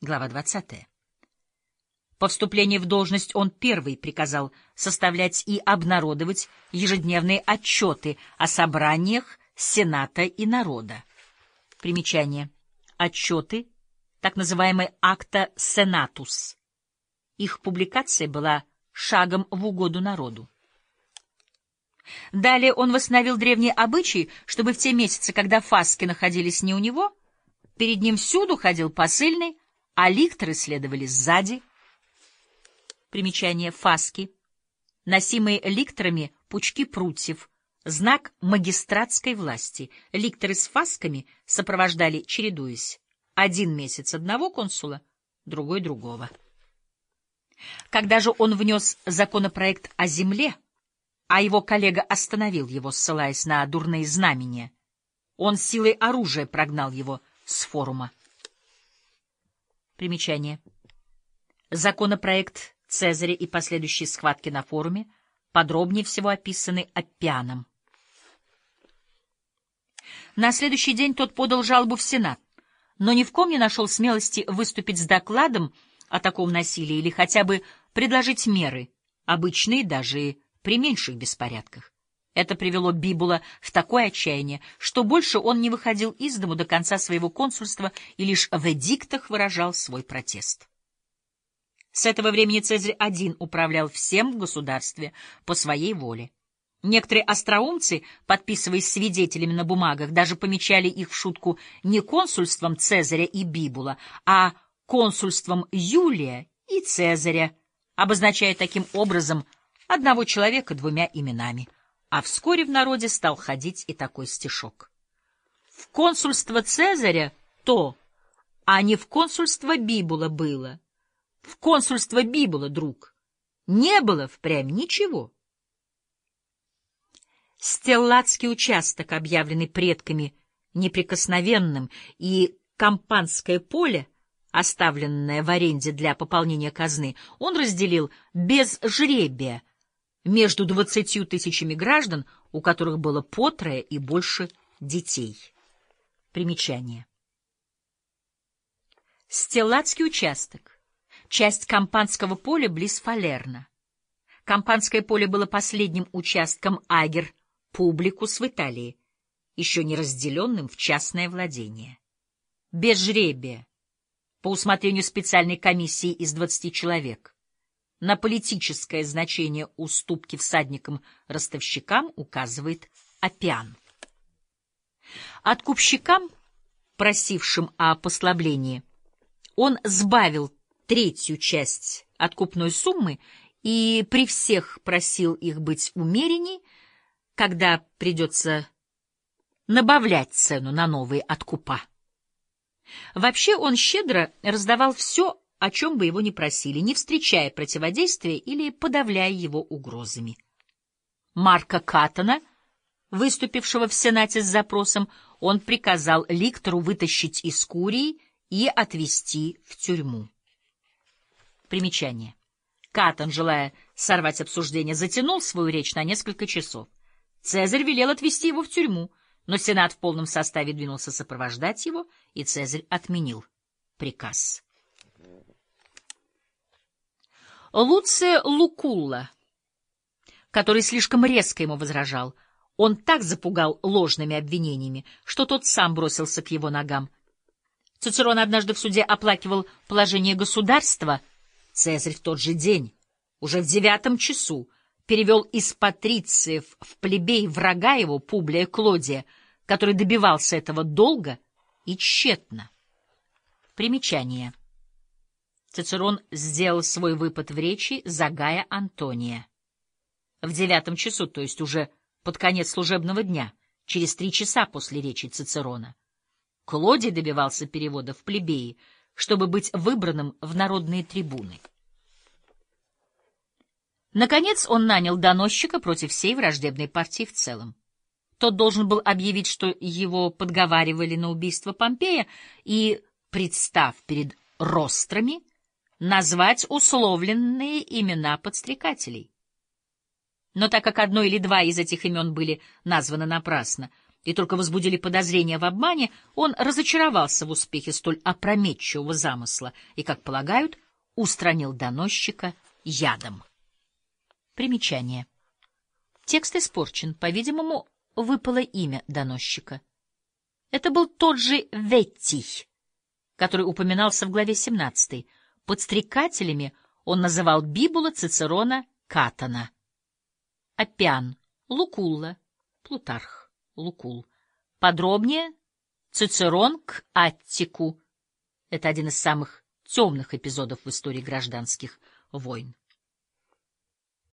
Глава 20. По вступлении в должность он первый приказал составлять и обнародовать ежедневные отчеты о собраниях Сената и народа. Примечание. Отчеты, так называемые акта сенатус. Их публикация была шагом в угоду народу. Далее он восстановил древние обычаи, чтобы в те месяцы, когда фаски находились не у него, перед ним всюду ходил посыльный, а ликторы следовали сзади. Примечание фаски. Носимые ликторами пучки прутьев, знак магистратской власти. Ликторы с фасками сопровождали, чередуясь, один месяц одного консула, другой другого. Когда же он внес законопроект о земле, а его коллега остановил его, ссылаясь на дурные знамения, он силой оружия прогнал его с форума. Примечание. Законопроект Цезаря и последующие схватки на форуме подробнее всего описаны Аппианом. На следующий день тот подал жалобу в Сенат, но ни в ком не нашел смелости выступить с докладом о таком насилии или хотя бы предложить меры, обычные даже при меньших беспорядках. Это привело Бибула в такое отчаяние, что больше он не выходил из дому до конца своего консульства и лишь в эдиктах выражал свой протест. С этого времени Цезарь один управлял всем в государстве по своей воле. Некоторые остроумцы, подписываясь свидетелями на бумагах, даже помечали их в шутку не консульством Цезаря и Бибула, а консульством Юлия и Цезаря, обозначая таким образом одного человека двумя именами. А вскоре в народе стал ходить и такой стишок. В консульство Цезаря то, а не в консульство Бибула было. В консульство Бибула, друг, не было впрямь ничего. Стеллатский участок, объявленный предками неприкосновенным, и Кампанское поле, оставленное в аренде для пополнения казны, он разделил без жребия между двадцатью тысячами граждан, у которых было по трое и больше детей. Примечание. Стеллатский участок. Часть Кампанского поля близ Фалерна. Кампанское поле было последним участком Агер Публикус в Италии, еще не разделенным в частное владение. Без жребия, по усмотрению специальной комиссии из двадцати человек. На политическое значение уступки всадникам-ростовщикам указывает Апиан. Откупщикам, просившим о послаблении, он сбавил третью часть откупной суммы и при всех просил их быть умеренней, когда придется набавлять цену на новые откупа. Вообще он щедро раздавал все о чем бы его ни просили, не встречая противодействия или подавляя его угрозами. Марка Каттона, выступившего в Сенате с запросом, он приказал Ликтору вытащить из Курии и отвезти в тюрьму. Примечание. Каттон, желая сорвать обсуждение, затянул свою речь на несколько часов. Цезарь велел отвезти его в тюрьму, но Сенат в полном составе двинулся сопровождать его, и Цезарь отменил приказ. Луция Лукулла, который слишком резко ему возражал, он так запугал ложными обвинениями, что тот сам бросился к его ногам. Цицерон однажды в суде оплакивал положение государства. Цезарь в тот же день, уже в девятом часу, перевел из патрициев в плебей врага его Публия Клодия, который добивался этого долго и тщетно. Примечание. Цицерон сделал свой выпад в речи за Гая Антония. В девятом часу, то есть уже под конец служебного дня, через три часа после речи Цицерона. Клодий добивался перевода в плебеи, чтобы быть выбранным в народные трибуны. Наконец он нанял доносчика против всей враждебной партии в целом. Тот должен был объявить, что его подговаривали на убийство Помпея, и, представ перед рострами, назвать условленные имена подстрекателей. Но так как одно или два из этих имен были названы напрасно, и только возбудили подозрения в обмане, он разочаровался в успехе столь опрометчивого замысла и, как полагают, устранил доносчика ядом. Примечание. Текст испорчен, по-видимому, выпало имя доносчика. Это был тот же Веттий, который упоминался в главе 17. Подстрекателями он называл Бибула, Цицерона, Катана. Апиан, Лукулла, Плутарх, Лукул. Подробнее Цицерон к Аттику. Это один из самых темных эпизодов в истории гражданских войн.